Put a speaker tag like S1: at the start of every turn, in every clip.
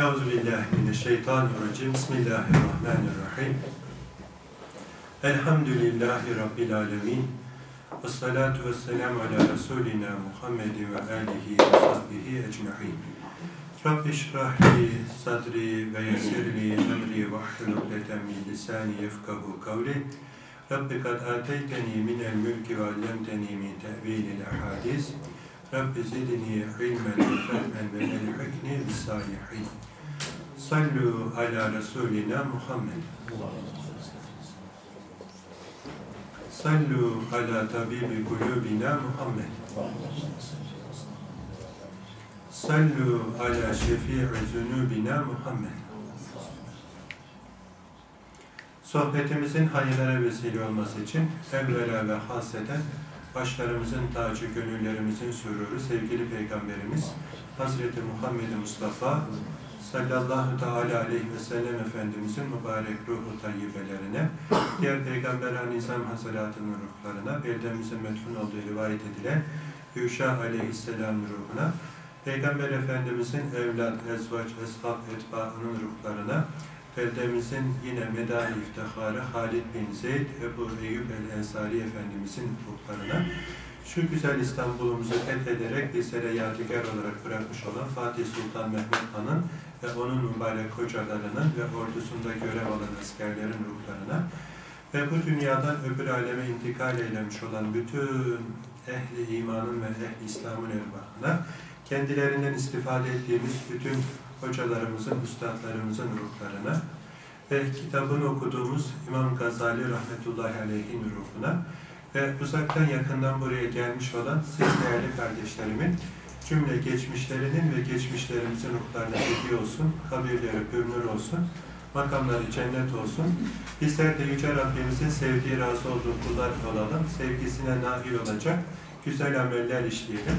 S1: أعوذ بالله من الشيطان الرجيم. بسم الله الرحمن الرحيم. الحمد لله رب العالمين والصلاة والسلام على رسولنا محمد وآله وصحبه أجمعين. رب اشرح لي صدري ويسر لي أمري واحلل عقدة من لساني يفقه قولي. رب قد آتيتني من الملك وعلمتني من تأويل الأحاديث. رب زدني علما وفهما وألحقني بالصالحين. Sallu ala Resulina Muhammed. Sallu ala tabibi kulubina Muhammed. Sallu ala şefii zunubina Muhammed. Sohbetimizin hayırlara vesile olması için evvela ve haseten başlarımızın tacı, gönüllerimizin sürürü sevgili Peygamberimiz Hazreti Muhammed Mustafa sallallahu teala aleyhi ve sellem Efendimizin mübarek ruhu tayyibelerine, diğer Peygamber Nizam hasalatının ruhlarına, beldemizin metfun olduğu rivayet edilen Yuşa aleyhisselam ruhuna, Peygamber Efendimizin evlat, ezvaç, eshab, etbaının ruhlarına, beldemizin yine medâ iftiharı Halid bin Zeyd, Ebu Eyyub el-Ensari Efendimizin ruhlarına, şu güzel İstanbul'umuzu fethederek bizlere yadigar olarak bırakmış olan Fatih Sultan Mehmet Han'ın ve onun mübarek hocalarının ve ordusunda görev alan askerlerin ruhlarına ve bu dünyadan öbür aleme intikal eylemiş olan bütün ehli imanın ve ehli İslam'ın ervahına kendilerinden istifade ettiğimiz bütün hocalarımızın, üstadlarımızın ruhlarına ve kitabını okuduğumuz İmam Gazali rahmetullahi aleyhin ruhuna ve uzaktan yakından buraya gelmiş olan siz değerli kardeşlerimin cümle geçmişlerinin ve geçmişlerimizin ruhlarına hediye olsun, kabirleri pürmür olsun, makamları cennet olsun. Bizler de Yüce Rabbimizin sevdiği, razı olduğu kullar olalım, sevgisine nail olacak güzel ameller işleyelim,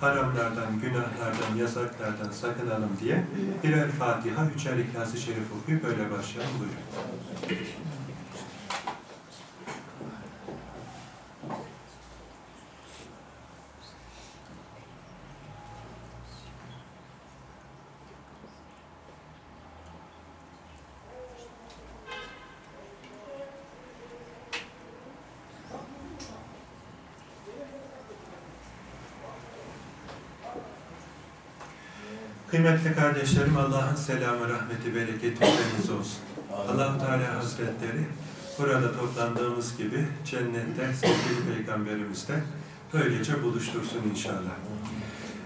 S1: haramlardan, günahlardan, yasaklardan sakınalım diye birer Fatiha, üçer İhlas-ı Şerif okuyup böyle başlayalım. Buyurun. Kıymetli kardeşlerim, Allah'ın selamı, rahmeti, bereketi üzeriniz olsun. allah Teala Hazretleri burada toplandığımız gibi cennette sevgili Peygamberimizle böylece buluştursun inşallah.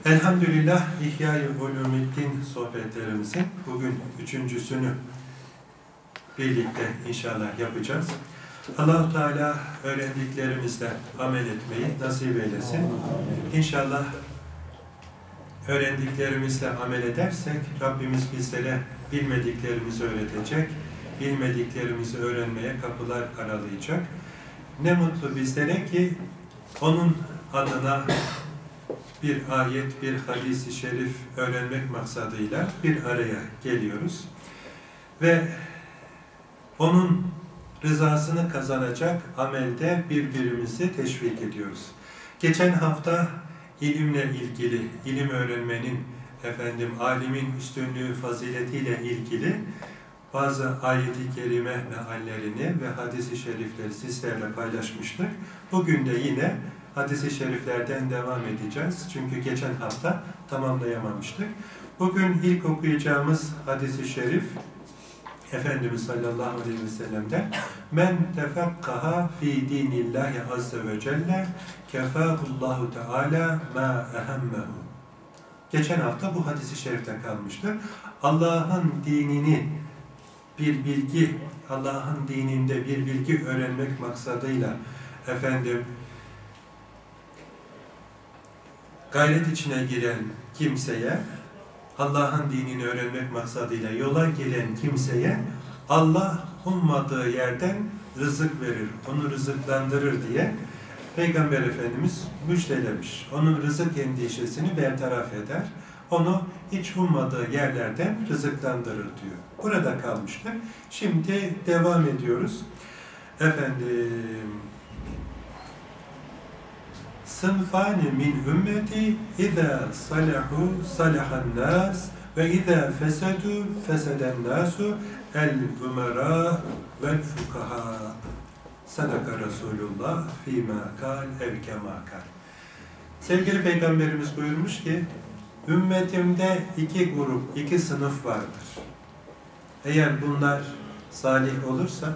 S1: Elhamdülillah İhya-i Ulumuddin sohbetlerimizin bugün üçüncüsünü birlikte inşallah yapacağız. allah Teala öğrendiklerimizle amel etmeyi nasip eylesin. İnşallah öğrendiklerimizle amel edersek Rabbimiz bizlere bilmediklerimizi öğretecek, bilmediklerimizi öğrenmeye kapılar aralayacak. Ne mutlu bizlere ki onun adına bir ayet, bir hadisi şerif öğrenmek maksadıyla bir araya geliyoruz. Ve onun rızasını kazanacak amelde birbirimizi teşvik ediyoruz. Geçen hafta ilimle ilgili, ilim öğrenmenin, efendim, alimin üstünlüğü, faziletiyle ilgili bazı ayet-i kerime meallerini ve hadis-i şerifleri sizlerle paylaşmıştık. Bugün de yine hadis-i şeriflerden devam edeceğiz. Çünkü geçen hafta tamamlayamamıştık. Bugün ilk okuyacağımız hadis-i şerif Efendimiz sallallahu aleyhi ve sellem'den men tefekkaha fi dinillahi azze ve celle kefâhullahu teâlâ mâ ehemmehu Geçen hafta bu hadisi şerifte kalmıştı. Allah'ın dinini bir bilgi, Allah'ın dininde bir bilgi öğrenmek maksadıyla efendim gayret içine giren kimseye Allah'ın dinini öğrenmek maksadıyla yola gelen kimseye Allah ummadığı yerden rızık verir, onu rızıklandırır diye Peygamber Efendimiz müjdelemiş. Onun rızık endişesini bertaraf eder. Onu hiç ummadığı yerlerden rızıklandırır diyor. Burada kalmıştık. Şimdi devam ediyoruz. Efendim Sınfani min ümmeti izâ salahu salahan nas Ve izâ fesedû feseden nâsu el umera vel fukaha. Sadaka Resulullah fîmâ kal ev kemâ kal. Sevgili Peygamberimiz buyurmuş ki, ümmetimde iki grup, iki sınıf vardır. Eğer bunlar salih olursa,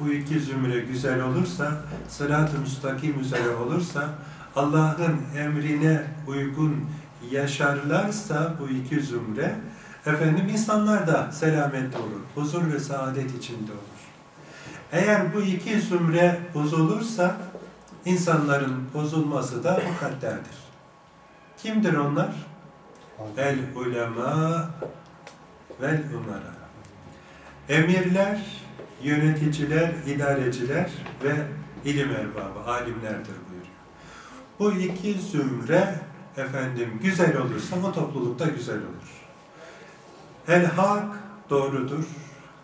S1: bu iki zümre güzel olursa, sırat-ı müstakim üzere olursa, Allah'ın emrine uygun yaşarlarsa bu iki zümre, efendim insanlar da selamet olur, huzur ve saadet içinde olur. Eğer bu iki zümre bozulursa, insanların bozulması da mukadderdir. Kimdir onlar? El ulema vel umara. Emirler, yöneticiler, idareciler ve ilim erbabı, alimlerdir. Bu iki zümre efendim güzel olursa o toplulukta güzel olur. El hak doğrudur.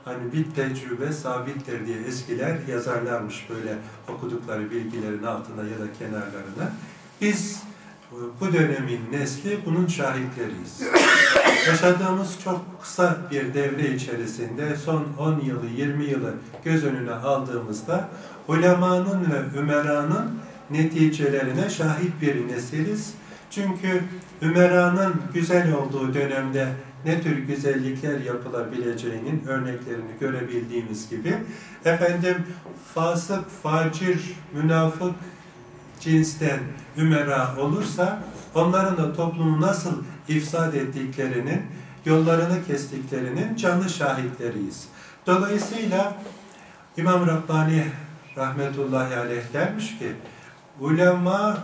S1: Hani bir tecrübe sabittir diye eskiler yazarlarmış böyle okudukları bilgilerin altına ya da kenarlarına. Biz bu dönemin nesli bunun şahitleriyiz. Yaşadığımız çok kısa bir devre içerisinde son 10 yılı, 20 yılı göz önüne aldığımızda ulemanın ve ümeranın neticelerine şahit bir nesiliz. Çünkü ümeranın güzel olduğu dönemde ne tür güzellikler yapılabileceğinin örneklerini görebildiğimiz gibi efendim fasık, facir, münafık cinsten ümera olursa onların da toplumu nasıl ifsad ettiklerinin, yollarını kestiklerinin canlı şahitleriyiz. Dolayısıyla İmam Rabbani rahmetullahi aleyh dermiş ki ulema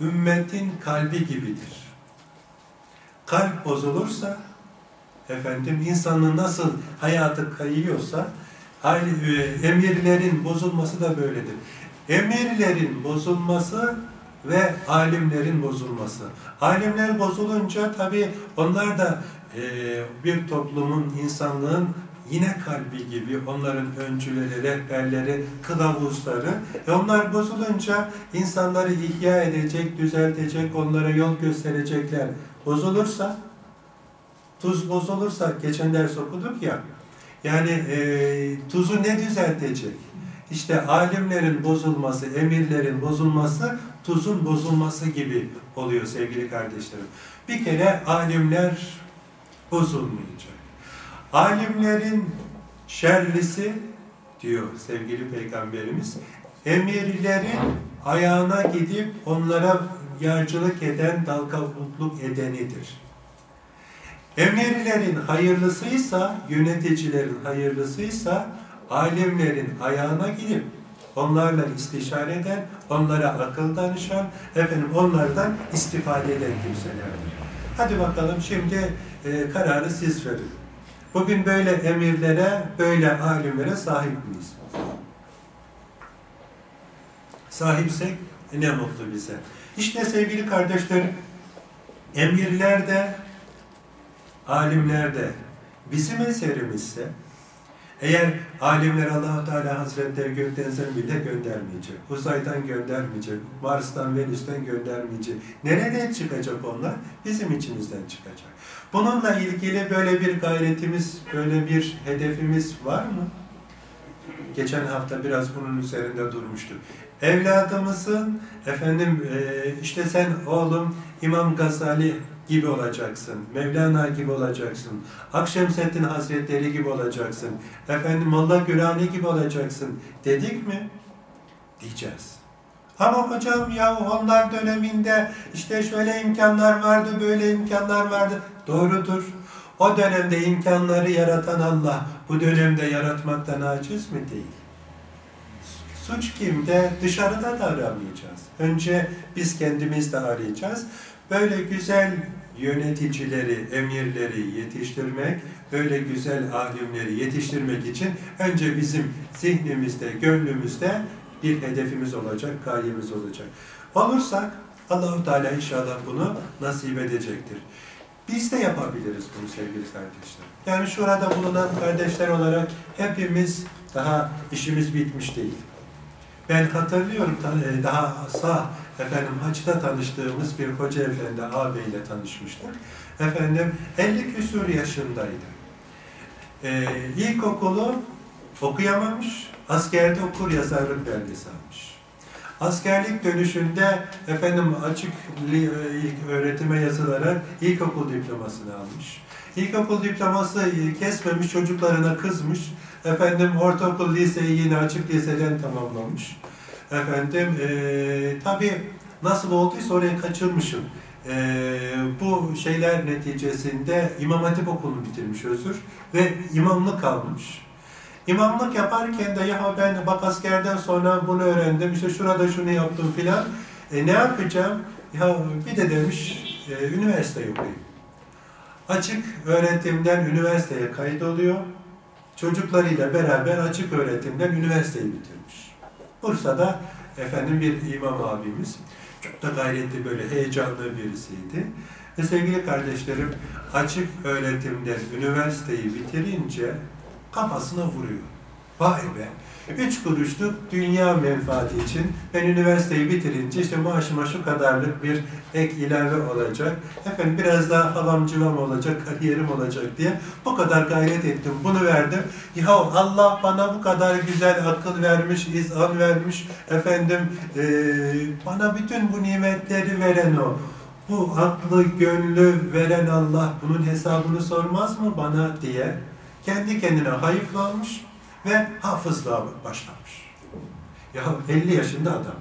S1: ümmetin kalbi gibidir. Kalp bozulursa efendim insanın nasıl hayatı kayıyorsa emirlerin bozulması da böyledir. Emirlerin bozulması ve alimlerin bozulması. Alimler bozulunca tabi onlar da e, bir toplumun, insanlığın yine kalbi gibi onların öncüleri, rehberleri, kılavuzları. E onlar bozulunca insanları ihya edecek, düzeltecek, onlara yol gösterecekler. Bozulursa, tuz bozulursa, geçen ders okuduk ya, yani e, tuzu ne düzeltecek? İşte alimlerin bozulması, emirlerin bozulması, tuzun bozulması gibi oluyor sevgili kardeşlerim. Bir kere alimler bozulmayacak. Alimlerin şerlisi diyor sevgili peygamberimiz, emirlerin ayağına gidip onlara yarcılık eden, dalgavukluk edenidir. Emirlerin hayırlısıysa, yöneticilerin hayırlısıysa, alimlerin ayağına gidip onlarla istişare eden, onlara akıl danışan, efendim onlardan istifade eden kimselerdir. Hadi bakalım şimdi e, kararı siz verin. Bugün böyle emirlere, böyle alimlere sahip miyiz? Sahipsek ne mutlu bize. İşte sevgili kardeşlerim, emirlerde, alimlerde bizim eserimizse, eğer alimler allah Teala Hazretleri gökten bile göndermeyecek, uzaydan göndermeyecek, Mars'tan, Venüs'ten göndermeyecek. Nereden çıkacak onlar? Bizim içimizden çıkacak. Bununla ilgili böyle bir gayretimiz, böyle bir hedefimiz var mı? Geçen hafta biraz bunun üzerinde durmuştuk. Evladımızın, efendim işte sen oğlum İmam Gazali gibi olacaksın. Mevlana gibi olacaksın. Akşemseddin Hazretleri gibi olacaksın. Efendim Molla Gürani gibi olacaksın. Dedik mi? Diyeceğiz. Ama hocam ya onlar döneminde işte şöyle imkanlar vardı, böyle imkanlar vardı. Doğrudur. O dönemde imkanları yaratan Allah bu dönemde yaratmaktan aciz mi değil? Suç kimde? Dışarıda da aramayacağız. Önce biz kendimizde arayacağız. Böyle güzel yöneticileri, emirleri yetiştirmek, böyle güzel alimleri yetiştirmek için önce bizim zihnimizde, gönlümüzde bir hedefimiz olacak, gayemiz olacak. Olursak Allahu Teala inşallah bunu nasip edecektir. Biz de yapabiliriz bunu sevgili kardeşler. Yani şurada bulunan kardeşler olarak hepimiz daha işimiz bitmiş değil. Ben hatırlıyorum e, daha sağ efendim hacda tanıştığımız bir hoca efendi ağabeyle tanışmıştık. Efendim 50 küsur yaşındaydı. Ee, ilkokulu okuyamamış, askerde okur yazarlık belgesi almış. Askerlik dönüşünde efendim açık li, ilk öğretime yazılarak ilkokul diplomasını almış. İlkokul diploması kesmemiş çocuklarına kızmış. Efendim ortaokul liseyi yine açık liseden tamamlamış. Efendim e, tabii nasıl olduysa oraya kaçırmışım. E, bu şeyler neticesinde İmam Hatip okulunu bitirmiş özür ve imamlık almış. İmamlık yaparken de ya ben bak askerden sonra bunu öğrendim, işte şurada şunu yaptım filan. E, ne yapacağım? Ya bir de demiş e, üniversite okuyayım. Açık öğretimden üniversiteye kaydoluyor. Çocuklarıyla beraber açık öğretimden üniversiteyi bitirmiş. Bursa'da efendim bir imam abimiz. Çok da gayretli böyle heyecanlı birisiydi. Ve sevgili kardeşlerim açık öğretimden üniversiteyi bitirince kafasına vuruyor. Vay be! Üç kuruşluk dünya menfaati için ben üniversiteyi bitirince işte maaşıma şu kadarlık bir ek ilave olacak. Efendim biraz daha havam civam olacak, kariyerim olacak diye bu kadar gayret ettim. Bunu verdim. Ya Allah bana bu kadar güzel akıl vermiş, izan vermiş. Efendim e, bana bütün bu nimetleri veren o. Bu aklı, gönlü veren Allah bunun hesabını sormaz mı bana diye kendi kendine hayıflanmış ve hafızlığa başlamış. Ya 50 yaşında adam.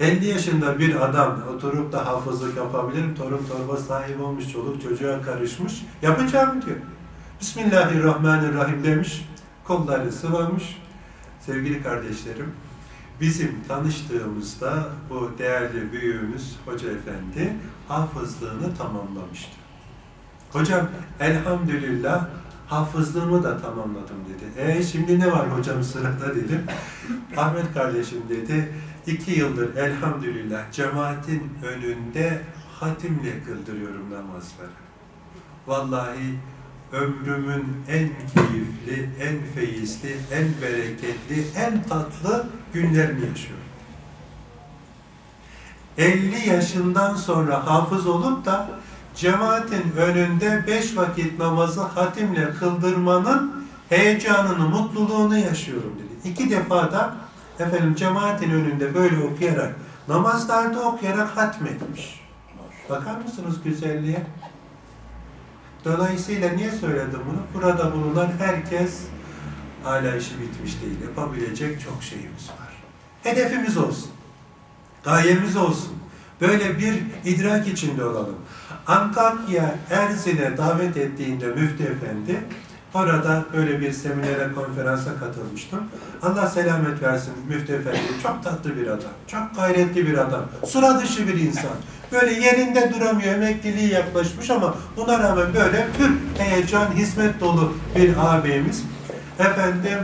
S1: 50 yaşında bir adam oturup da hafızlık yapabilirim, torun torba sahibi olmuş, çoluk çocuğa karışmış, yapacağım diyor. Bismillahirrahmanirrahim demiş, kolları sıvamış. Sevgili kardeşlerim, bizim tanıştığımızda bu değerli büyüğümüz Hoca Efendi hafızlığını tamamlamıştı. Hocam elhamdülillah hafızlığımı da tamamladım dedi. E şimdi ne var hocam sırada dedim. Ahmet kardeşim dedi, iki yıldır elhamdülillah cemaatin önünde hatimle kıldırıyorum namazları. Vallahi ömrümün en keyifli, en feyizli, en bereketli, en tatlı günlerini yaşıyorum. 50 yaşından sonra hafız olup da cemaatin önünde beş vakit namazı hatimle kıldırmanın heyecanını, mutluluğunu yaşıyorum dedi. İki defa da efendim cemaatin önünde böyle okuyarak, namazlarda okuyarak hatmetmiş. Bakar mısınız güzelliğe? Dolayısıyla niye söyledim bunu? Burada bulunan herkes hala işi bitmiş değil. Yapabilecek çok şeyimiz var. Hedefimiz olsun. Gayemiz olsun. Böyle bir idrak içinde olalım. Antakya Erzin'e davet ettiğinde Müftü Efendi orada böyle bir seminere, konferansa katılmıştım. Allah selamet versin Müftü Efendi. Çok tatlı bir adam. Çok gayretli bir adam. Sura dışı bir insan. Böyle yerinde duramıyor. Emekliliği yaklaşmış ama buna rağmen böyle pür heyecan, hizmet dolu bir ağabeyimiz. Efendim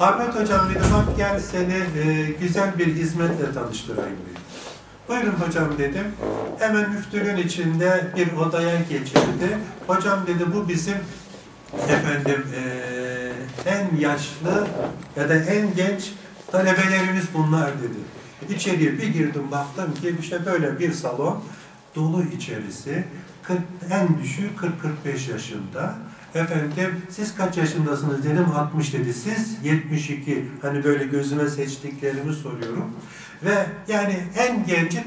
S1: Ahmet Hocam dedi bak gel seni e, güzel bir hizmetle tanıştırayım. Buyurun hocam dedim. Hemen müftülüğün içinde bir odaya geçirdi. Hocam dedi bu bizim efendim e, en yaşlı ya da en genç talebelerimiz bunlar dedi. İçeriye bir girdim baktım ki işte böyle bir salon dolu içerisi 40, en düşüğü 40-45 yaşında. Efendim siz kaç yaşındasınız dedim 60 dedi. Siz 72 hani böyle gözüme seçtiklerimi soruyorum. Ve yani en genci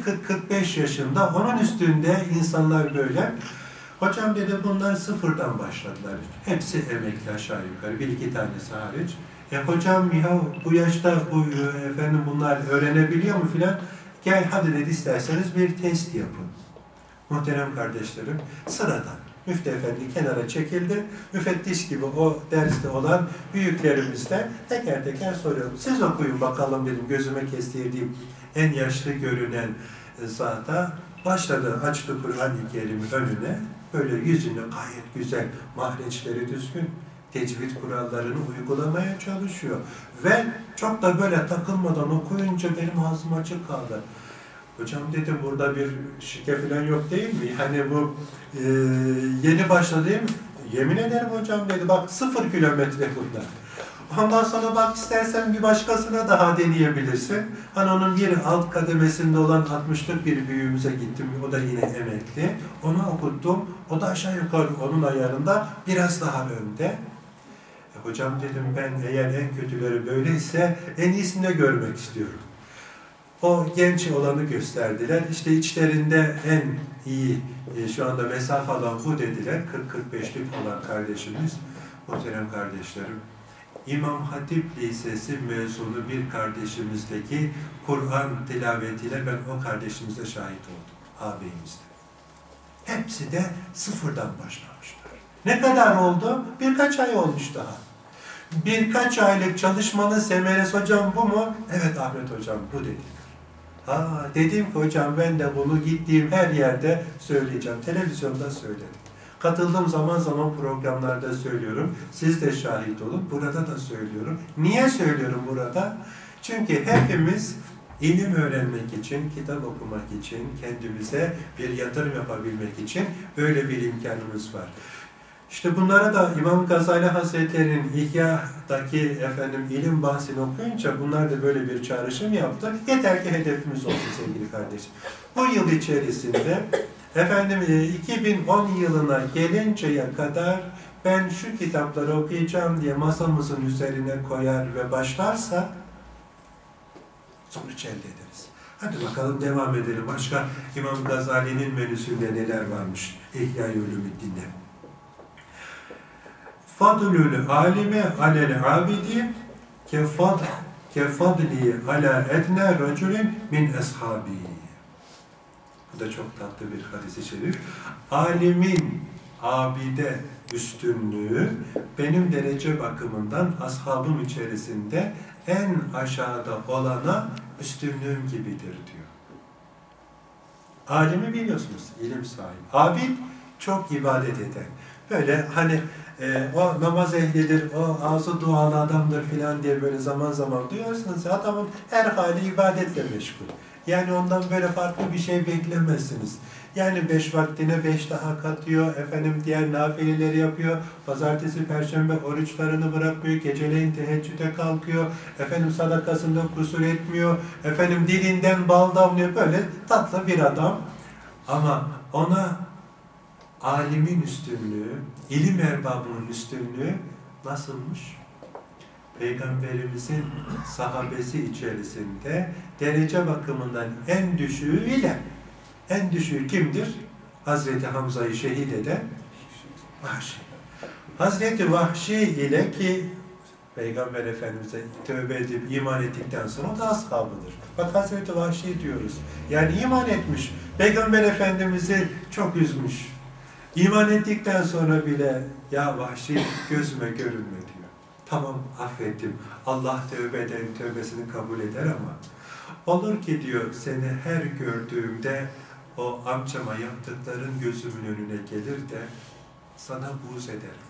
S1: 40-45 yaşında onun üstünde insanlar böyle. Hocam dedi bunlar sıfırdan başladılar. Hepsi emekli aşağı yukarı. Bir iki tanesi hariç. E hocam ya bu yaşta bu efendim bunlar öğrenebiliyor mu filan? Gel hadi dedi isterseniz bir test yapın. Muhterem kardeşlerim sıradan Müftü Efendi kenara çekildi. Müfettiş gibi o derste olan büyüklerimizle teker teker soruyorum. Siz okuyun bakalım dedim gözüme kestirdiğim en yaşlı görünen zata. Başladı açtı Kur'an-ı Kerim'i önüne. Böyle yüzünü gayet güzel, mahreçleri düzgün, tecvid kurallarını uygulamaya çalışıyor. Ve çok da böyle takılmadan okuyunca benim ağzım açık kaldı. Hocam dedim burada bir şike falan yok değil mi? Yani bu e, yeni başladı değil mi? Yemin ederim hocam dedi bak sıfır kilometre bunlar. Ondan sonra bak istersen bir başkasına daha deneyebilirsin. Hani onun bir alt kademesinde olan 60'lık bir büyüğümüze gittim. O da yine emekli. Onu okuttum. O da aşağı yukarı onun ayarında biraz daha önde. E, hocam dedim ben eğer en kötüleri böyleyse en iyisini de görmek istiyorum. O genç olanı gösterdiler. İşte içlerinde en iyi e, şu anda mesafe alan bu dediler. 40-45'lik olan kardeşimiz, muhterem kardeşlerim. İmam Hatip Lisesi mezunu bir kardeşimizdeki Kur'an tilavetiyle ben o kardeşimize şahit oldum. Ağabeyimizde. Hepsi de sıfırdan başlamışlar. Ne kadar oldu? Birkaç ay olmuş daha. Birkaç aylık çalışmanın semeresi hocam bu mu? Evet Ahmet hocam bu dediler. Ha, dedim ki hocam ben de bunu gittiğim her yerde söyleyeceğim. Televizyonda söyledim. Katıldığım zaman zaman programlarda söylüyorum. Siz de şahit olun. Burada da söylüyorum. Niye söylüyorum burada? Çünkü hepimiz ilim öğrenmek için, kitap okumak için, kendimize bir yatırım yapabilmek için böyle bir imkanımız var. İşte bunlara da İmam Gazali Hazretleri'nin İhya'daki efendim ilim bahsini okuyunca bunlar da böyle bir çağrışım yaptı. Yeter ki hedefimiz olsun sevgili kardeşim. Bu yıl içerisinde efendim 2010 e, yılına gelinceye kadar ben şu kitapları okuyacağım diye masamızın üzerine koyar ve başlarsa sonuç elde ederiz. Hadi bakalım devam edelim. Başka İmam Gazali'nin menüsünde neler varmış İhya-i Ulumuddin'de. Fadlül alime alel abidi kefad kefadli ala edne racülün min eshabi. Bu da çok tatlı bir hadis-i şerif. Alimin abide üstünlüğü benim derece bakımından ashabım içerisinde en aşağıda olana üstünlüğüm gibidir diyor. Alimi biliyorsunuz, ilim sahibi. Abid çok ibadet eden. Böyle hani e, o namaz ehlidir, o ağzı dualı adamdır filan diye böyle zaman zaman duyuyorsunuz. Adamın her hali ibadetle meşgul. Yani ondan böyle farklı bir şey beklemezsiniz. Yani beş vaktine beş daha katıyor, efendim diğer nafileleri yapıyor, pazartesi, perşembe oruçlarını bırakmıyor, geceleyin teheccüde kalkıyor, efendim sadakasında kusur etmiyor, efendim dilinden bal damlıyor, böyle tatlı bir adam. Ama ona alimin üstünlüğü, ilim erbabının üstünlüğü nasılmış? Peygamberimizin sahabesi içerisinde derece bakımından en düşüğü ile en düşüğü kimdir? Hazreti Hamza'yı şehit eden Vahşi. Hazreti Vahşi ile ki Peygamber Efendimiz'e tövbe edip iman ettikten sonra o da ashabıdır. Bak Hazreti Vahşi diyoruz. Yani iman etmiş. Peygamber Efendimiz'i çok üzmüş. İman ettikten sonra bile ya vahşi gözüme görünme diyor. Tamam affettim. Allah tövbe eden tövbesini kabul eder ama olur ki diyor seni her gördüğümde o amcama yaptıkların gözümün önüne gelir de sana buğz ederim.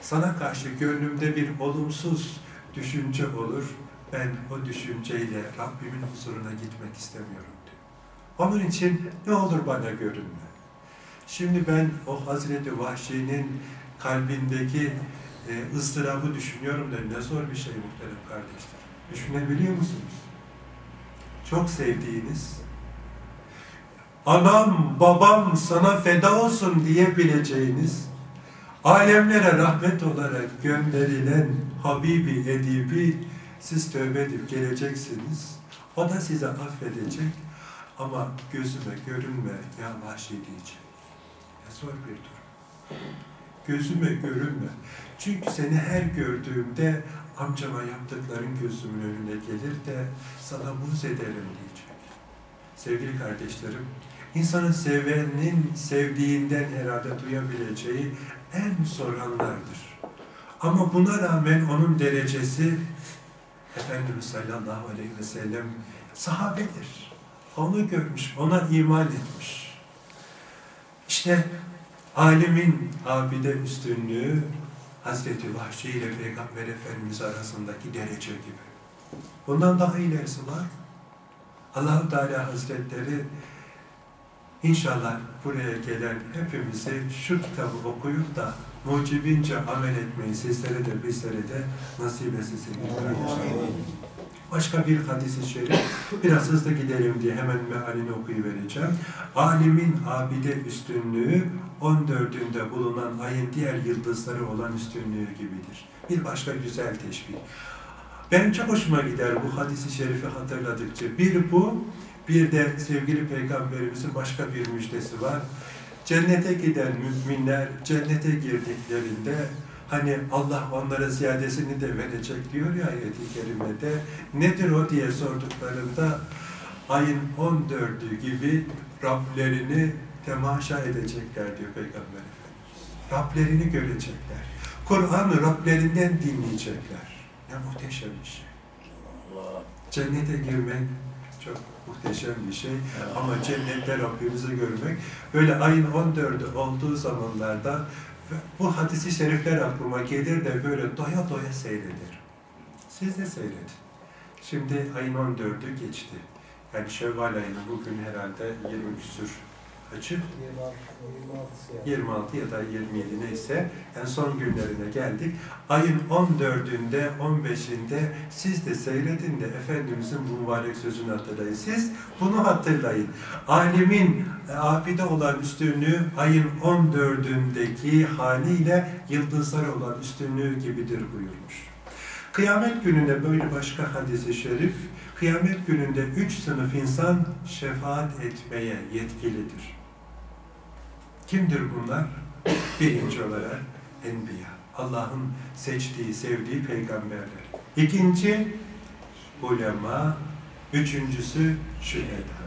S1: Sana karşı gönlümde bir olumsuz düşünce olur. Ben o düşünceyle Rabbimin huzuruna gitmek istemiyorum diyor. Onun için ne olur bana görünme. Şimdi ben o Hazreti Vahşi'nin kalbindeki e, ıstırabı düşünüyorum da ne zor bir şey muhterem kardeşler. Düşünebiliyor musunuz? Çok sevdiğiniz, anam babam sana feda olsun diyebileceğiniz, alemlere rahmet olarak gönderilen Habibi Edibi siz tövbe edip geleceksiniz. O da size affedecek ama gözüme görünme ya vahşi diyecek. Zor bir durum. Gözüme görünme. Çünkü seni her gördüğümde amcama yaptıkların gözümün önüne gelir de sana buz ederim diyecek. Sevgili kardeşlerim, insanın sevenin sevdiğinden herhalde duyabileceği en zor anlardır. Ama buna rağmen onun derecesi Efendimiz sallallahu aleyhi ve sellem sahabedir. Onu görmüş, ona iman etmiş. İşte alimin abide üstünlüğü Hazreti Vahşi ile Peygamber Efendimiz arasındaki derece gibi. Bundan daha ilerisi var. Allahu Teala Hazretleri İnşallah buraya gelen hepimizi şu kitabı okuyup da mucibince amel etmeyi sizlere de bizlere de nasip etsin. Başka bir hadis-i şerif, biraz hızlı gidelim diye hemen mealini okuyuvereceğim. Alimin abide üstünlüğü 14'ünde bulunan ayın diğer yıldızları olan üstünlüğü gibidir. Bir başka güzel teşbih. Benim çok hoşuma gider bu hadisi şerifi hatırladıkça. Bir bu, bir de sevgili Peygamberimizin başka bir müjdesi var. Cennete giden müminler cennete girdiklerinde hani Allah onlara ziyadesini de verecek diyor ya ayet-i kerimede. Nedir o diye sorduklarında ayın 14'ü gibi Rablerini temaşa edecekler diyor Peygamber Efendimiz. Rablerini görecekler. Kur'an'ı Rablerinden dinleyecekler. Ne muhteşem bir şey. Cennete girmek çok muhteşem bir şey. Ama cennette Rabbimizi görmek, böyle ayın 14'ü olduğu zamanlarda bu hadisi şerifler aklıma gelir de böyle doya doya seyreder. Siz de seyredin. Şimdi ayın 14'ü geçti. Yani Şevval ayının bugün herhalde 20 küsür açık. 26 ya da 27 neyse en son günlerine geldik. Ayın 14'ünde, 15'inde siz de seyredin de Efendimizin bu mübarek sözünü hatırlayın. Siz bunu hatırlayın. Alimin e, abide olan üstünlüğü ayın 14'ündeki haliyle yıldızlar olan üstünlüğü gibidir buyurmuş. Kıyamet gününde böyle başka hadisi şerif, kıyamet gününde üç sınıf insan şefaat etmeye yetkilidir. Kimdir bunlar? Birinci olarak Enbiya. Allah'ın seçtiği, sevdiği peygamberler. İkinci, ulema. Üçüncüsü, şüheda.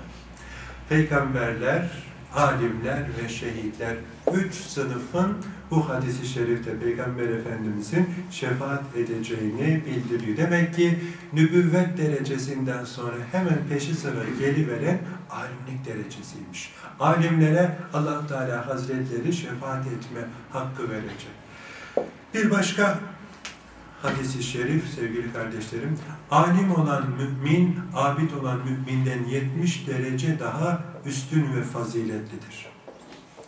S1: Peygamberler, alimler ve şehitler. Üç sınıfın bu hadisi şerifte Peygamber Efendimizin şefaat edeceğini bildiriyor. Demek ki nübüvvet derecesinden sonra hemen peşi sıra geliveren alimlik derecesiymiş. Alimlere allah Teala Hazretleri şefaat etme hakkı verecek. Bir başka hadisi şerif sevgili kardeşlerim, alim olan mümin, abid olan müminden 70 derece daha üstün ve faziletlidir.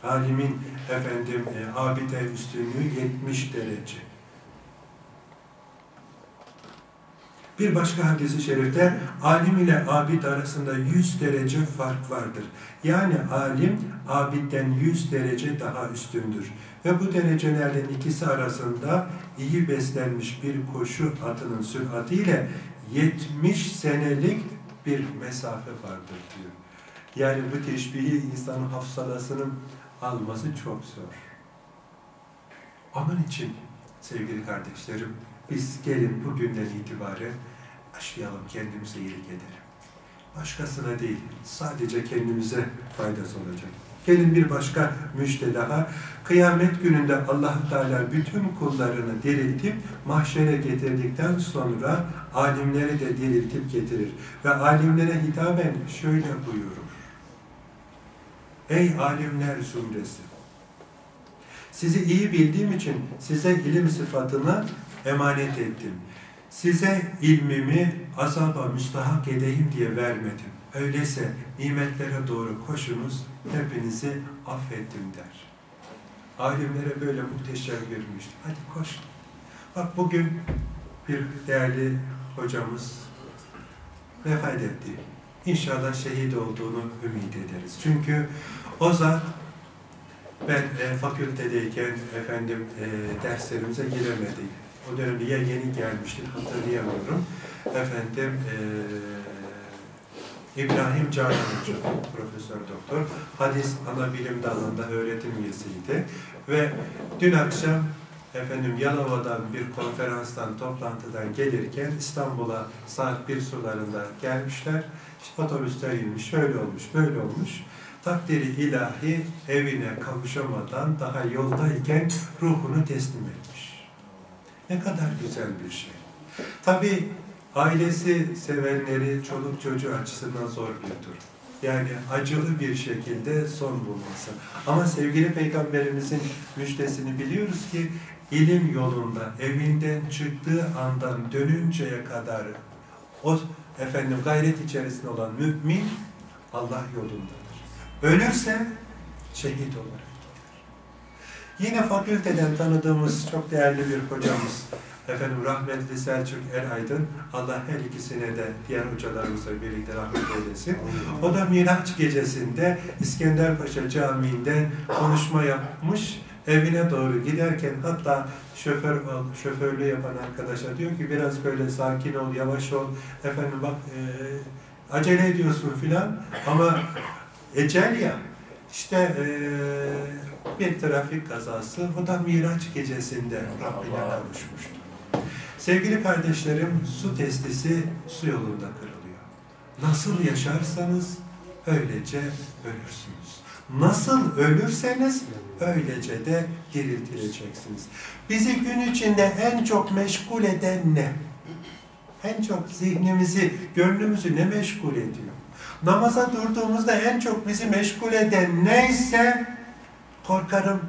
S1: Alimin efendim e, abide üstünlüğü 70 derece. Bir başka hadisi şerifte alim ile abid arasında 100 derece fark vardır. Yani alim abidden 100 derece daha üstündür. Ve bu derecelerden ikisi arasında iyi beslenmiş bir koşu atının süratiyle 70 senelik bir mesafe vardır diyor. Yani bu teşbihi insanın hafsalasının alması çok zor. Onun için sevgili kardeşlerim, biz gelin bugünden itibaren başlayalım kendimize iyilik edelim. Başkasına değil, sadece kendimize faydası olacak. Gelin bir başka müjde daha. Kıyamet gününde allah Teala bütün kullarını diriltip mahşere getirdikten sonra alimleri de diriltip getirir. Ve alimlere hitaben şöyle buyurur. Ey alimler zümresi! Sizi iyi bildiğim için size ilim sıfatını emanet ettim. Size ilmimi azaba müstahak edeyim diye vermedim. Öyleyse nimetlere doğru koşunuz, hepinizi affettim der. Alimlere böyle muhteşem görmüştü. Hadi koş. Bak bugün bir değerli hocamız vefat etti. İnşallah şehit olduğunu ümit ederiz. Çünkü o zat ben e, fakültedeyken efendim e, derslerimize giremedik. O dönemde ya yeni gelmiştik hatırlayamıyorum. Efendim e, İbrahim Canan Hoca, profesör doktor, hadis ana bilim dalında öğretim üyesiydi. Ve dün akşam efendim Yalova'dan bir konferanstan, toplantıdan gelirken İstanbul'a saat bir sularında gelmişler. İşte otobüste inmiş, şöyle olmuş, böyle olmuş. Takdiri ilahi evine kavuşamadan daha yoldayken ruhunu teslim etmiş. Ne kadar güzel bir şey. Tabii ailesi sevenleri, çoluk çocuğu açısından zor bir durum. Yani acılı bir şekilde son bulması. Ama sevgili Peygamberimizin müjdesini biliyoruz ki ilim yolunda evinden çıktığı andan dönünceye kadar o efendim gayret içerisinde olan mümin Allah yolundadır. Ölürse şehit olarak. Yine fakülteden tanıdığımız çok değerli bir hocamız, efendim rahmetli Selçuk Eraydın, Allah her ikisine de diğer hocalarımızla birlikte rahmet eylesin. O da Miraç gecesinde İskenderpaşa Camii'nden konuşma yapmış. Evine doğru giderken hatta şoför şoförlüğü yapan arkadaşa diyor ki biraz böyle sakin ol, yavaş ol. Efendim bak e, acele ediyorsun filan ama ecel ya. İşte e, bir trafik kazası. O da Miraç gecesinde Rabbine kavuşmuştu. Sevgili kardeşlerim, su testisi su yolunda kırılıyor. Nasıl yaşarsanız öylece ölürsünüz. Nasıl ölürseniz öylece de diriltileceksiniz. Bizi gün içinde en çok meşgul eden ne? En çok zihnimizi, gönlümüzü ne meşgul ediyor? Namaza durduğumuzda en çok bizi meşgul eden neyse korkarım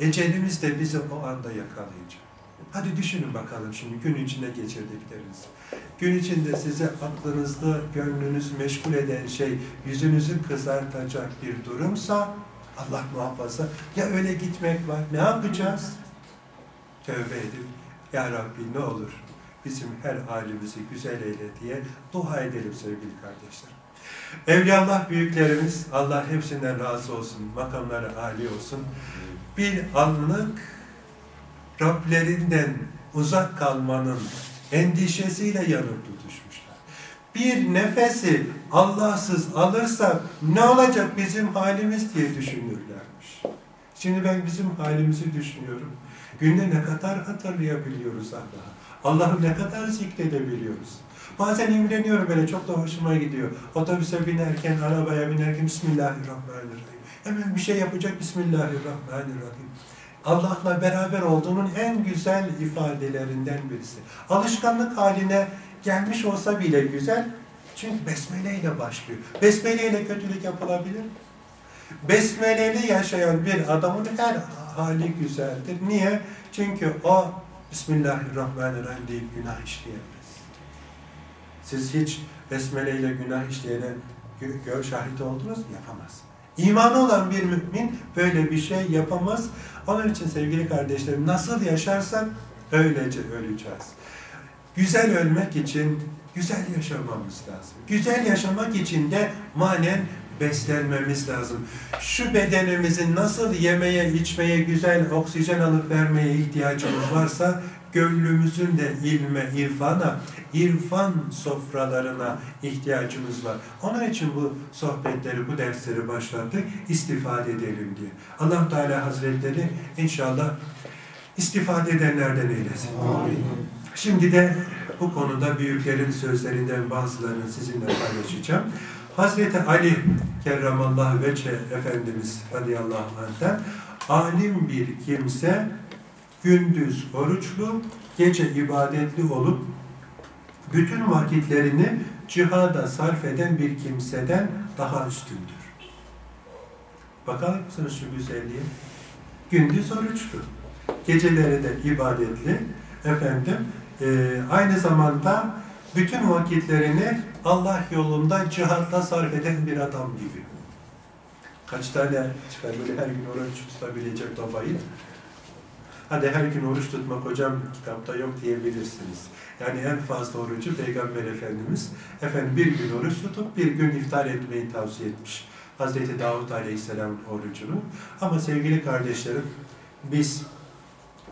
S1: ecelimiz de bizi o anda yakalayacak. Hadi düşünün bakalım şimdi gün içinde geçirdikleriniz. Gün içinde size aklınızda, gönlünüz meşgul eden şey yüzünüzü kızartacak bir durumsa Allah muhafaza ya öyle gitmek var. Ne yapacağız? Tövbe edip Ya Rabbi ne olur bizim her halimizi güzel eyle diye dua edelim sevgili kardeşler. Evliyaullah büyüklerimiz Allah hepsinden razı olsun, makamları âli olsun. Bir anlık Rablerinden uzak kalmanın endişesiyle yanıp tutuşmuşlar. Bir nefesi Allahsız alırsak ne olacak bizim halimiz diye düşünürlermiş. Şimdi ben bizim halimizi düşünüyorum. Günde ne kadar hatırlayabiliyoruz Allah'ı? Allah'ı ne kadar zikredebiliyoruz? Bazen imreniyorum böyle çok da hoşuma gidiyor. Otobüse binerken, arabaya binerken Bismillahirrahmanirrahim. Hemen bir şey yapacak Bismillahirrahmanirrahim. Allah'la beraber olduğunun en güzel ifadelerinden birisi. Alışkanlık haline gelmiş olsa bile güzel. Çünkü besmele ile başlıyor. Besmele ile kötülük yapılabilir. Besmeleli yaşayan bir adamın her hali güzeldir. Niye? Çünkü o Bismillahirrahmanirrahim deyip günah işleyemez. Siz hiç besmele ile günah işleyene gör şahit oldunuz mu? Yapamaz. İmanı olan bir mümin böyle bir şey yapamaz. Onun için sevgili kardeşlerim nasıl yaşarsak öylece öleceğiz. Güzel ölmek için güzel yaşamamız lazım. Güzel yaşamak için de manen beslenmemiz lazım. Şu bedenimizin nasıl yemeye, içmeye, güzel oksijen alıp vermeye ihtiyacımız varsa gönlümüzün de ilme, irfana, irfan sofralarına ihtiyacımız var. Onun için bu sohbetleri, bu dersleri başlattık, istifade edelim diye. allah Teala Hazretleri inşallah istifade edenlerden eylesin. Amin. Şimdi de bu konuda büyüklerin sözlerinden bazılarını sizinle paylaşacağım. Hazreti Ali kerramallahu veçe Efendimiz radıyallahu anh'ten alim bir kimse gündüz oruçlu, gece ibadetli olup bütün vakitlerini cihada sarf eden bir kimseden daha üstündür. Bakar mısınız şu güzelliğe? Gündüz oruçlu, geceleri de ibadetli, efendim, e, aynı zamanda bütün vakitlerini Allah yolunda cihatla sarf eden bir adam gibi. Kaç tane çıkar böyle her gün oruç tutabilecek babayı? Hadi her gün oruç tutmak hocam kitapta yok diyebilirsiniz. Yani en fazla orucu Peygamber Efendimiz efendim bir gün oruç tutup bir gün iftar etmeyi tavsiye etmiş. Hazreti Davut Aleyhisselam orucunu. Ama sevgili kardeşlerim biz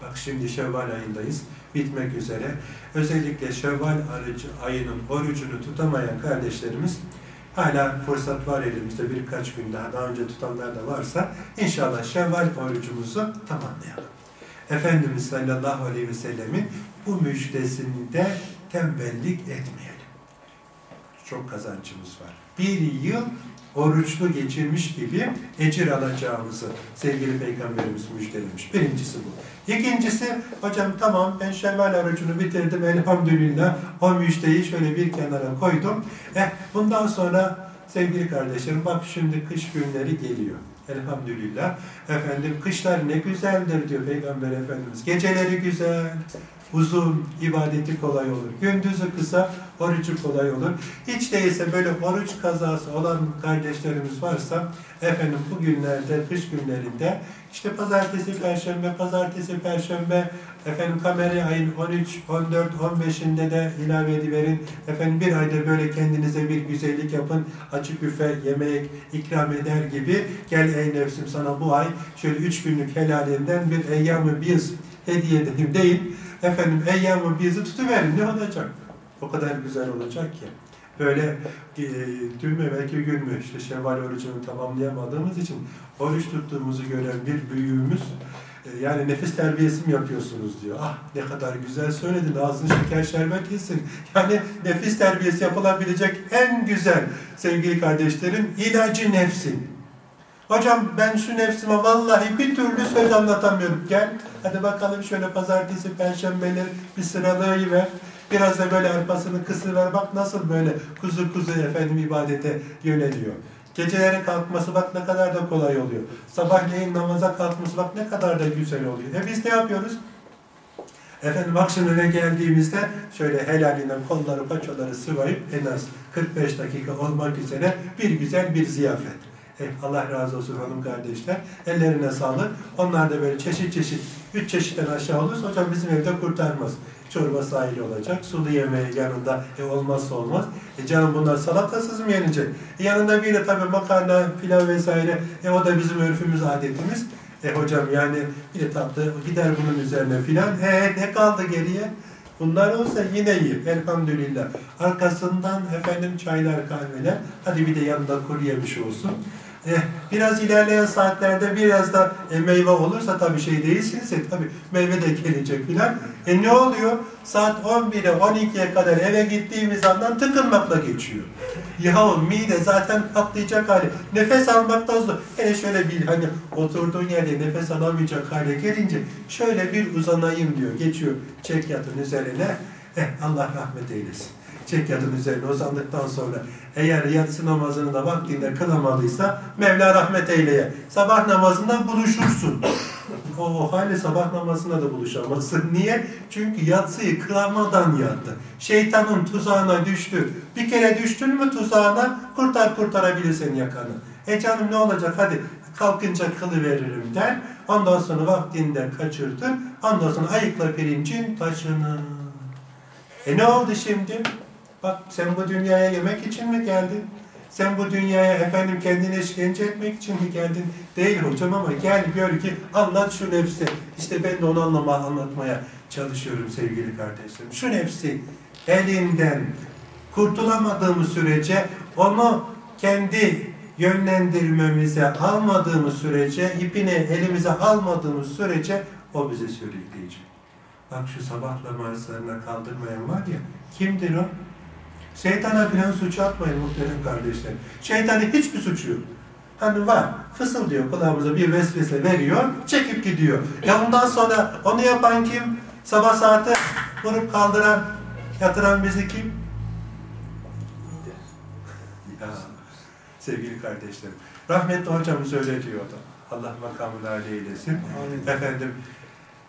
S1: bak şimdi Şevval ayındayız bitmek üzere. Özellikle Şevval ayının orucunu tutamayan kardeşlerimiz hala fırsat var elimizde birkaç gün daha daha önce tutanlar da varsa inşallah Şevval orucumuzu tamamlayalım. Efendimiz sallallahu aleyhi ve sellemin bu müjdesinde tembellik etmeyelim. Çok kazancımız var. Bir yıl oruçlu geçirmiş gibi ecir alacağımızı sevgili Peygamberimiz müjdelemiş. Birincisi bu. İkincisi, hocam tamam ben Şevval orucunu bitirdim elhamdülillah. O müjdeyi şöyle bir kenara koydum. Eh, bundan sonra sevgili kardeşlerim bak şimdi kış günleri geliyor. Elhamdülillah. Efendim kışlar ne güzeldir diyor Peygamber Efendimiz. Geceleri güzel, uzun, ibadeti kolay olur. Gündüzü kısa, orucu kolay olur. Hiç değilse böyle oruç kazası olan kardeşlerimiz varsa efendim bu günlerde, kış günlerinde işte pazartesi, perşembe, pazartesi, perşembe efendim kameri ayın 13, 14, 15'inde de ilave ediverin. Efendim bir ayda böyle kendinize bir güzellik yapın. Açık büfe yemek ikram eder gibi gel ey nefsim sana bu ay şöyle üç günlük helalinden bir eyyam-ı biz hediye edeyim değil. Efendim eyyam-ı bizi tutuverin ne olacak? O kadar güzel olacak ki. Böyle e, dün mü belki gün mü işte Şevval orucunu tamamlayamadığımız için oruç tuttuğumuzu gören bir büyüğümüz e, yani nefis terbiyesi mi yapıyorsunuz diyor. Ah ne kadar güzel söyledin ağzın şeker şerbet yesin. Yani nefis terbiyesi yapılabilecek en güzel sevgili kardeşlerim ilacı nefsin. Hocam ben şu nefsime vallahi bir türlü söz anlatamıyorum. Gel hadi bakalım şöyle pazartesi, perşembeleri bir sıralayı ver. Biraz da böyle arpasını kısıver bak nasıl böyle kuzu kuzu efendim ibadete yöneliyor. Geceleri kalkması bak ne kadar da kolay oluyor. Sabahleyin namaza kalkması bak ne kadar da güzel oluyor. E biz ne yapıyoruz? Efendim akşam eve geldiğimizde şöyle helalinden kolları paçaları sıvayıp en az 45 dakika olmak üzere bir güzel bir ziyafet. Allah razı olsun hanım kardeşler. Ellerine sağlık. Onlar da böyle çeşit çeşit, üç çeşitten aşağı olursa hocam bizim evde kurtarmaz. Çorba sahili olacak, sulu yemeği yanında e, olmazsa olmaz. E canım bunlar salatasız mı yenecek? E, yanında bir de tabii makarna, pilav vesaire. E o da bizim örfümüz, adetimiz. E hocam yani bir de tatlı gider bunun üzerine filan. E ne kaldı geriye? Bunlar olsa yine iyi. Elhamdülillah. Arkasından efendim çaylar, kahveler. Hadi bir de yanında kuru yemiş olsun. Eh, biraz ilerleyen saatlerde biraz da e, meyve olursa tabii şey değilsiniz ya tabii meyve de gelecek filan. E ne oluyor? Saat 11'e 12'ye kadar eve gittiğimiz andan tıkınmakla geçiyor. Yahu mide zaten patlayacak hali. Nefes almaktan zor. Hele şöyle bir hani oturduğun yerde nefes alamayacak hale gelince şöyle bir uzanayım diyor. Geçiyor çek yatın üzerine. Eh, Allah rahmet eylesin çek yatın üzerine uzandıktan sonra eğer yatsı namazını da vaktinde kılamadıysa Mevla rahmet eyleye. Sabah namazında buluşursun. O, o hali sabah namazında da buluşamazsın. Niye? Çünkü yatsıyı kılamadan yattı. Şeytanın tuzağına düştü. Bir kere düştün mü tuzağına kurtar kurtarabilirsin yakanı. E canım ne olacak hadi kalkınca kılıveririm der. Ondan sonra vaktinde kaçırdı. Ondan sonra ayıkla pirincin taşını. E ne oldu şimdi? Bak sen bu dünyaya yemek için mi geldin? Sen bu dünyaya efendim kendine işkence etmek için mi geldin? Değil hocam ama gel gör ki anlat şu nefsi. İşte ben de onu anlama, anlatmaya çalışıyorum sevgili kardeşlerim. Şu nefsi elinden kurtulamadığımız sürece onu kendi yönlendirmemize almadığımız sürece, ipini elimize almadığımız sürece o bize sürükleyecek. Bak şu sabah namazlarına kaldırmayan var ya, kimdir o? Şeytana filan suç atmayın muhterem kardeşler. Şeytanın hiçbir suçu yok. Hani var, fısıldıyor kulağımıza bir vesvese veriyor, çekip gidiyor. Ya ondan sonra onu yapan kim? Sabah saati vurup kaldıran, yatıran bizi kim? Ya, sevgili kardeşlerim. Rahmetli hocamız öyle diyordu. Allah makamını âli eylesin.
S2: Amin.
S1: Efendim,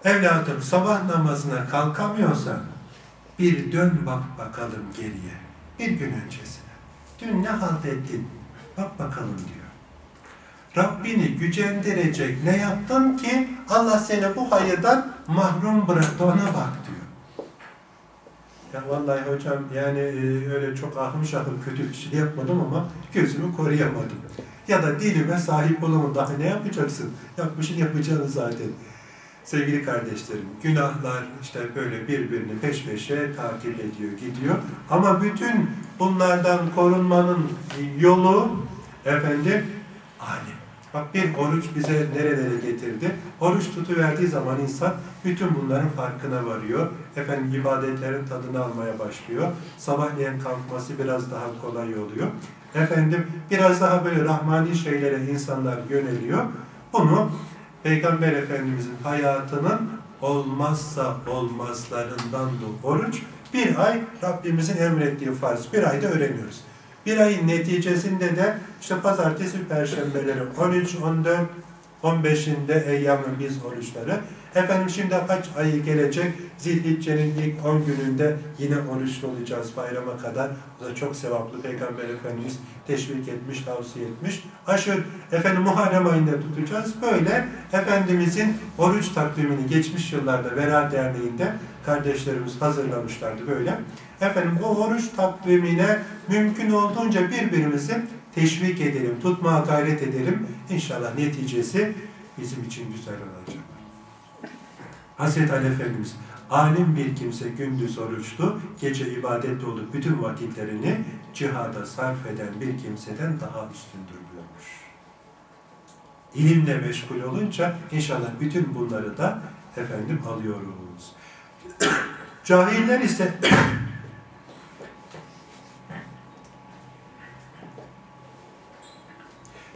S1: evladım sabah namazına kalkamıyorsan bir dön bak bakalım geriye. Bir gün öncesine. Dün ne halt ettin? Bak bakalım diyor. Rabbini gücendirecek ne yaptın ki Allah seni bu hayırdan mahrum bıraktı ona bak diyor. Ya vallahi hocam yani e, öyle çok ahım şahım kötü bir şey yapmadım ama gözümü koruyamadım. Ya da dilime sahip olamadım. Daha ne yapacaksın? Yapmışın yapacağını zaten. Sevgili kardeşlerim, günahlar işte böyle birbirini peş peşe takip ediyor, gidiyor. Ama bütün bunlardan korunmanın yolu efendim alim. Bak bir oruç bize nerelere getirdi. Oruç tutuverdiği zaman insan bütün bunların farkına varıyor. Efendim ibadetlerin tadını almaya başlıyor. Sabahleyin kalkması biraz daha kolay oluyor. Efendim biraz daha böyle rahmani şeylere insanlar yöneliyor. Bunu Peygamber Efendimizin hayatının olmazsa olmazlarından da oruç. Bir ay Rabbimizin emrettiği farz. Bir ayda öğreniyoruz. Bir ayın neticesinde de işte pazartesi, perşembeleri 13, 14, 15'inde eyyamın biz oruçları. Efendim şimdi kaç ayı gelecek? Zilhicce'nin ilk 10 gününde yine oruçlu olacağız bayrama kadar. Bu da çok sevaplı. Peygamber Efendimiz teşvik etmiş, tavsiye etmiş. Aşır, efendim Muharrem ayında tutacağız. Böyle Efendimizin oruç takvimini geçmiş yıllarda Vera Derneği'nde kardeşlerimiz hazırlamışlardı böyle. Efendim o oruç takvimine mümkün olduğunca birbirimizi teşvik edelim, tutmaya gayret edelim. İnşallah neticesi bizim için güzel olacak. Hazreti Ali Efendimiz alim bir kimse gündüz oruçlu, gece ibadette olup bütün vakitlerini cihada sarf eden bir kimseden daha üstündür buyurmuş. İlimle meşgul olunca inşallah bütün bunları da efendim alıyoruz. Cahiller ise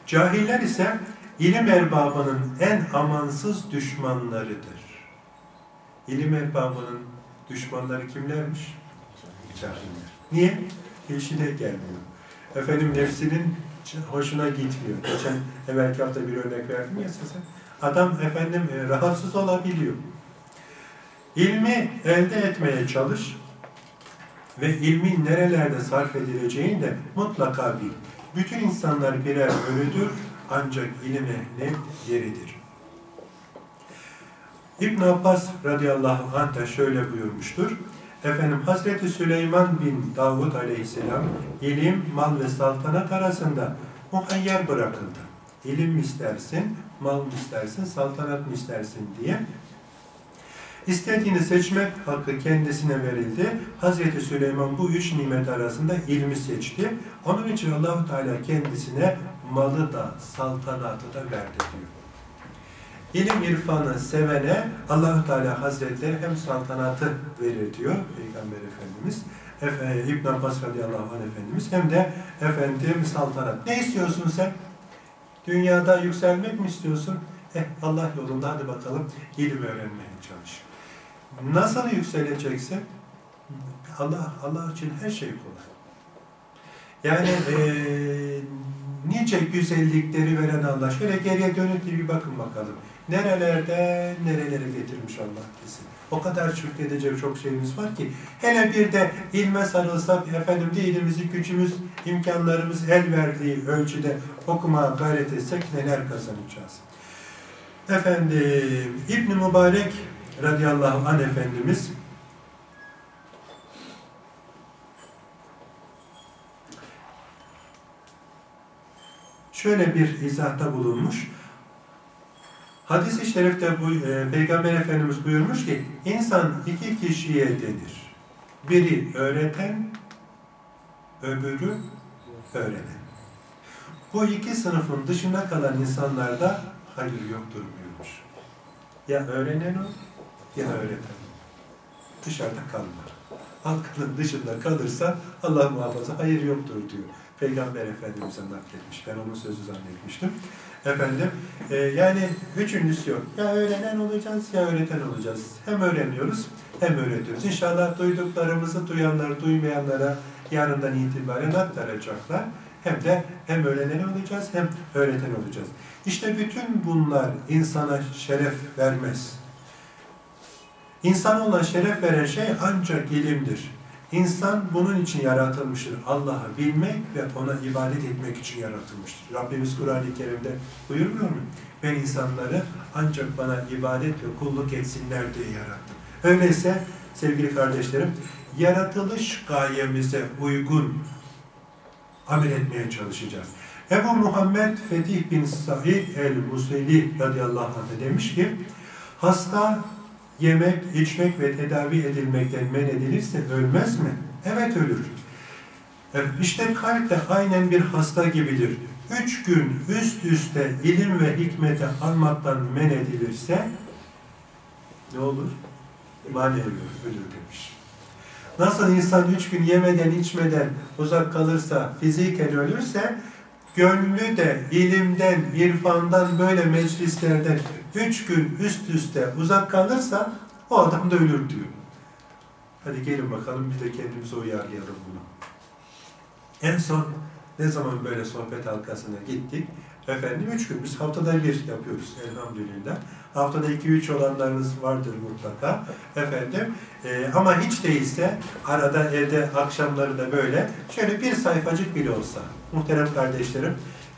S1: Cahiller ise ilim erbabının en amansız düşmanlarıdır. İlim erbabının düşmanları kimlermiş? Cahiller. Niye? İlişine gelmiyor. Efendim nefsinin hoşuna gitmiyor. Geçen evvelki hafta bir örnek verdim ya size. Adam efendim e, rahatsız olabiliyor. İlmi elde etmeye çalış ve ilmin nerelerde sarf edileceğini de mutlaka bil. Bütün insanlar birer ölüdür ancak ilim ehli yeridir. İbn Abbas radıyallahu anh da şöyle buyurmuştur. Efendim Hazreti Süleyman bin Davud aleyhisselam ilim, mal ve saltanat arasında muhayyer bırakıldı. İlim mi istersin, mal mı istersin, saltanat mı istersin diye. İstediğini seçmek hakkı kendisine verildi. Hazreti Süleyman bu üç nimet arasında ilmi seçti. Onun için Allahu Teala kendisine malı da saltanatı da verdi diyor. İlim irfanı sevene Allahu Teala Hazretleri hem saltanatı verir diyor Peygamber Efendimiz. Efe, İbn Abbas radıyallahu anh Efendimiz hem de efendim saltanat. Ne istiyorsun sen? Dünyada yükselmek mi istiyorsun? Eh Allah yolunda hadi bakalım ilim öğrenmeye çalış. Nasıl yükseleceksin? Allah Allah için her şey kolay. Yani ee, nice güzellikleri veren Allah. Şöyle geriye dönüp bir bakın bakalım. Nerelerde nerelere getirmiş Allah kesin. O kadar şükredecek çok şeyimiz var ki. Hele bir de ilme sarılsak, efendim dilimizi, gücümüz, imkanlarımız el verdiği ölçüde okumaya gayret etsek neler kazanacağız. Efendim İbn Mübarek radıyallahu anh Efendimiz şöyle bir izahta bulunmuş. Hadis-i şerifte bu, e, Peygamber Efendimiz buyurmuş ki insan iki kişiye denir. Biri öğreten, öbürü öğrenen. Bu iki sınıfın dışında kalan insanlarda hayır yoktur buyurmuş. Ya öğrenen o, ya öğreten. Dışarıda kalma. Halkının dışında kalırsa Allah muhafaza hayır yoktur diyor. Peygamber Efendimiz'e nakletmiş. Ben onun sözü zannetmiştim. Efendim, e, yani üçüncüsü yok. Ya öğrenen olacağız ya öğreten olacağız. Hem öğreniyoruz hem öğretiyoruz. İnşallah duyduklarımızı duyanlar, duymayanlara yarından itibaren aktaracaklar. Hem de hem öğrenen olacağız hem öğreten olacağız. İşte bütün bunlar insana şeref vermez. İnsana olan şeref veren şey ancak ilimdir. İnsan bunun için yaratılmıştır. Allah'ı bilmek ve ona ibadet etmek için yaratılmıştır. Rabbimiz Kur'an-ı Kerim'de buyurmuyor mu? Ben insanları ancak bana ibadet ve kulluk etsinler diye yarattım. Öyleyse sevgili kardeşlerim, yaratılış gayemize uygun amel etmeye çalışacağız. Ebu Muhammed Fetih bin Sa'id el-Museli radıyallahu anh demiş ki, hasta yemek, içmek ve tedavi edilmekten men edilirse ölmez mi? Evet ölür. İşte kalp de aynen bir hasta gibidir. Üç gün üst üste ilim ve hikmeti almaktan men edilirse ne olur? Manevi ölür demiş. Nasıl insan üç gün yemeden içmeden uzak kalırsa, fiziken ölürse, gönlü de ilimden, irfandan, böyle meclislerden üç gün üst üste uzak kalırsa o adam da ölür diyor. Hadi gelin bakalım bir de kendimize uyarlayalım bunu. En son ne zaman böyle sohbet halkasına gittik, Efendim üç gün. Biz haftada bir yapıyoruz elhamdülillah. Haftada iki üç olanlarınız vardır mutlaka. Efendim e, ama hiç değilse arada evde akşamları da böyle şöyle bir sayfacık bile olsa muhterem kardeşlerim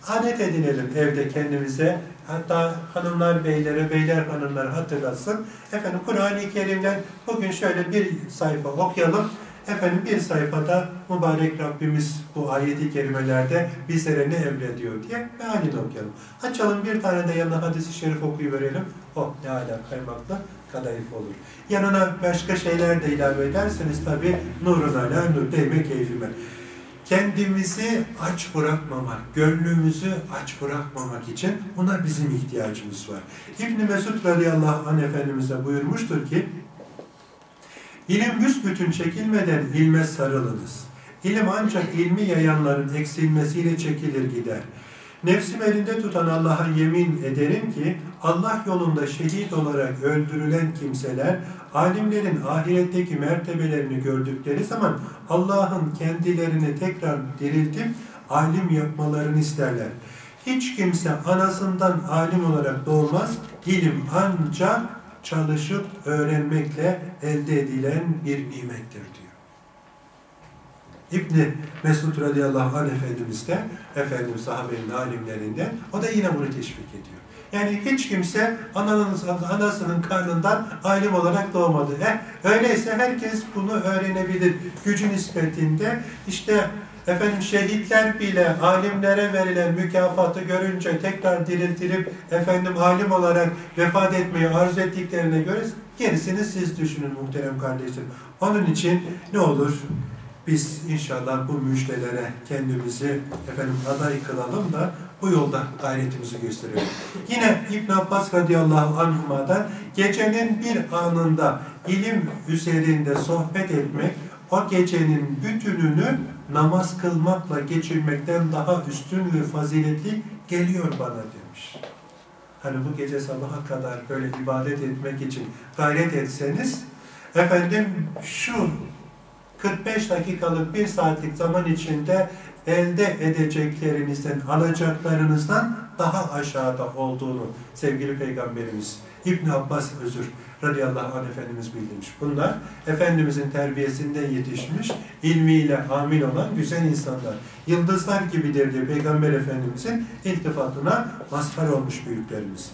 S1: adet edinelim evde kendimize hatta hanımlar beylere, beyler hanımları hatırlatsın. Efendim Kur'an-ı Kerim'den bugün şöyle bir sayfa okuyalım. Efendim bir sayfada mübarek Rabbimiz bu ayeti kerimelerde bizlere ne emrediyor diye mealini okuyalım. Açalım bir tane de yanına hadisi şerif okuyuverelim. Oh ne ala kaymakla kadayıf olur. Yanına başka şeyler de ilave ederseniz tabi nurun ala nur değme keyfime. Kendimizi aç bırakmamak, gönlümüzü aç bırakmamak için buna bizim ihtiyacımız var. İbn Mesud radıyallahu anh Efendimiz'e buyurmuştur ki İlim büsbütün çekilmeden ilme sarılınız. İlim ancak ilmi yayanların eksilmesiyle çekilir gider. Nefsim elinde tutan Allah'a yemin ederim ki Allah yolunda şehit olarak öldürülen kimseler alimlerin ahiretteki mertebelerini gördükleri zaman Allah'ın kendilerini tekrar diriltip alim yapmalarını isterler. Hiç kimse anasından alim olarak doğmaz. İlim ancak çalışıp öğrenmekle elde edilen bir nimettir diyor. İbni Mesud radıyallahu anh Efendimiz de efendim sahabenin alimlerinden o da yine bunu teşvik ediyor. Yani hiç kimse ananın, anasının karnından alim olarak doğmadı. Eh, öyleyse herkes bunu öğrenebilir. Gücü nispetinde işte efendim şehitler bile alimlere verilen mükafatı görünce tekrar diriltilip efendim alim olarak vefat etmeyi arzu ettiklerine göre gerisini siz düşünün muhterem kardeşim. Onun için ne olur? Biz inşallah bu müjdelere kendimizi efendim aday kılalım da bu yolda gayretimizi gösterelim. Yine İbn Abbas radıyallahu anhuma'dan gecenin bir anında ilim üzerinde sohbet etmek o gecenin bütününü namaz kılmakla geçirmekten daha üstün ve faziletli geliyor bana demiş. Hani bu gece sabaha kadar böyle ibadet etmek için gayret etseniz efendim şu 45 dakikalık bir saatlik zaman içinde elde edeceklerinizden, alacaklarınızdan daha aşağıda olduğunu sevgili Peygamberimiz İbn Abbas özür radıyallahu anh Efendimiz bildirmiş. Bunlar Efendimizin terbiyesinden yetişmiş, ilmiyle amil olan güzel insanlar. Yıldızlar gibidir diye Peygamber Efendimizin iltifatına mazhar olmuş büyüklerimiz.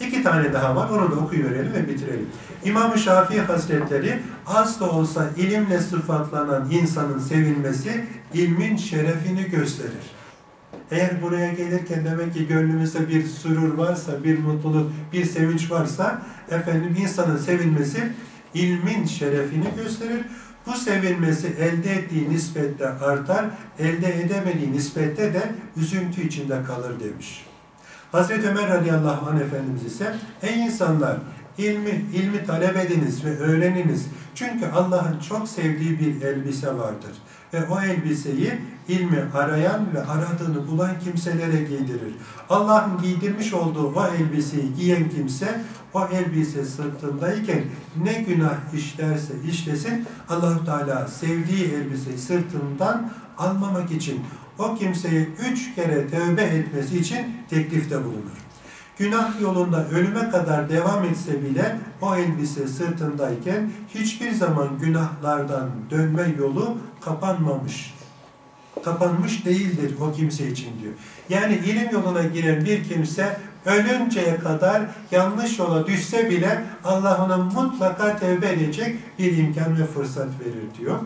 S1: İki tane daha var. Onu da okuyuverelim ve bitirelim. İmam-ı Şafii Hazretleri az da olsa ilimle sıfatlanan insanın sevilmesi ilmin şerefini gösterir. Eğer buraya gelirken demek ki gönlümüzde bir sürur varsa, bir mutluluk, bir sevinç varsa efendim insanın sevilmesi ilmin şerefini gösterir. Bu sevilmesi elde ettiği nispette artar, elde edemediği nispette de üzüntü içinde kalır demiş. Hazreti Ömer radıyallahu anh Efendimiz ise ey insanlar ilmi, ilmi talep ediniz ve öğreniniz. Çünkü Allah'ın çok sevdiği bir elbise vardır. Ve o elbiseyi ilmi arayan ve aradığını bulan kimselere giydirir. Allah'ın giydirmiş olduğu o elbiseyi giyen kimse o elbise sırtındayken ne günah işlerse işlesin Allahu Teala sevdiği elbiseyi sırtından almamak için o kimseye üç kere tövbe etmesi için teklifte bulunur. Günah yolunda ölüme kadar devam etse bile o elbise sırtındayken hiçbir zaman günahlardan dönme yolu kapanmamış. Kapanmış değildir o kimse için diyor. Yani ilim yoluna giren bir kimse ölünceye kadar yanlış yola düşse bile Allah ona mutlaka tevbe edecek bir imkan ve fırsat verir diyor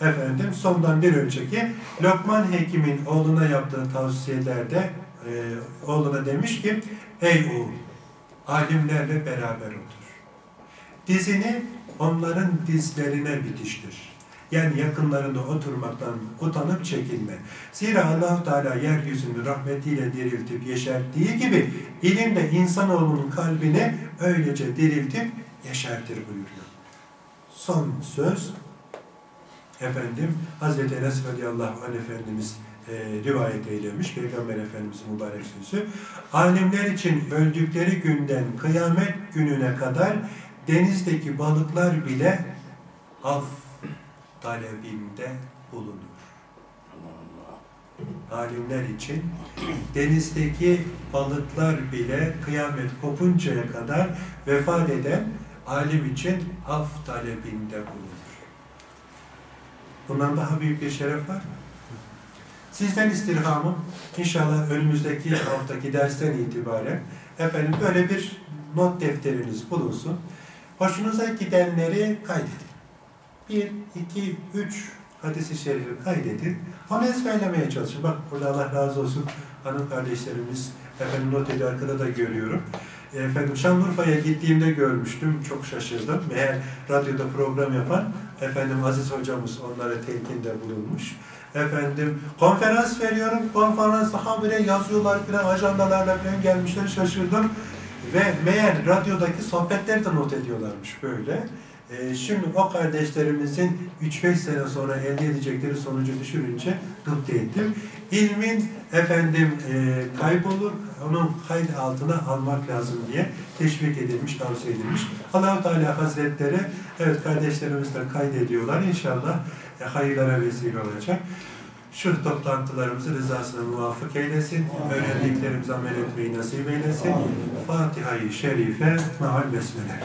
S1: efendim sondan bir önceki Lokman Hekim'in oğluna yaptığı tavsiyelerde e, oğluna demiş ki ey oğul alimlerle beraber otur. Dizini onların dizlerine bitiştir. Yani yakınlarında oturmaktan utanıp çekinme. Zira allah Teala yeryüzünü rahmetiyle diriltip yeşerttiği gibi ilim de insanoğlunun kalbini öylece diriltip yeşertir buyuruyor. Son söz efendim Hazreti Enes radıyallahu anh Efendimiz e, rivayet eylemiş Peygamber Efendimiz'in mübarek sözü. Alimler için öldükleri günden kıyamet gününe kadar denizdeki balıklar bile af talebinde bulunur. alimler için denizdeki balıklar bile kıyamet kopuncaya kadar vefat eden alim için af talebinde bulunur. Bundan daha büyük bir şeref var? Sizden istirhamım inşallah önümüzdeki haftaki dersten itibaren efendim böyle bir not defteriniz bulunsun. Hoşunuza gidenleri kaydedin. Bir, iki, üç hadisi şerifi kaydedin. Onu ezberlemeye çalışın. Bak burada Allah razı olsun hanım kardeşlerimiz efendim not ediyor arkada da görüyorum. Efendim Şanlıurfa'ya gittiğimde görmüştüm. Çok şaşırdım. Meğer radyoda program yapan efendim Aziz hocamız onlara telkinde bulunmuş. Efendim konferans veriyorum. Konferansta habire yazıyorlar filan ajandalarla filan gelmişler şaşırdım. Ve meğer radyodaki sohbetleri de not ediyorlarmış böyle. Ee, şimdi o kardeşlerimizin 3-5 sene sonra elde edecekleri sonucu düşününce gıpta ettim. İlmin efendim e, kaybolur, onun kayıt altına almak lazım diye teşvik edilmiş, tavsiye edilmiş. allah Teala Hazretleri, evet kardeşlerimiz de kaydediyorlar. İnşallah e, hayırlara vesile olacak. Şu toplantılarımızı rızasına muvafık eylesin. Öğrendiklerimizi amel etmeyi nasip eylesin. Fatiha-i Şerife meal besmele.